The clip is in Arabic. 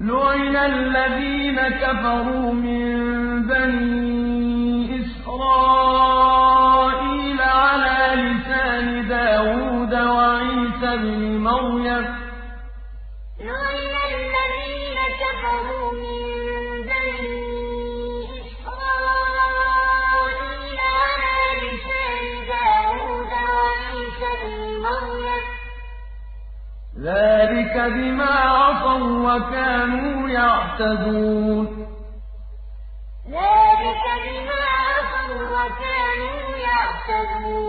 لُعِنَ الَّذِينَ كَفَرُوا مِن بَنِي إِسْرَائِيلَ عَلَىٰ لِسَانِ دَاوُودَ وَعِيسَى ابْنِ مَرْيَمَ ۚ ذَٰلِكَ بِمَا عَصَوا لُعِنَ الَّذِينَ كَفَرُوا مِن بَنِي إِسْرَائِيلَ عَلَىٰ لِسَانِ دَاوُودَ وَعِيسَى مَرْيَمَ ۚ ذَٰلِكَ بِمَا عَصَوا وَّكَانُوا يَعْتَدُونَ.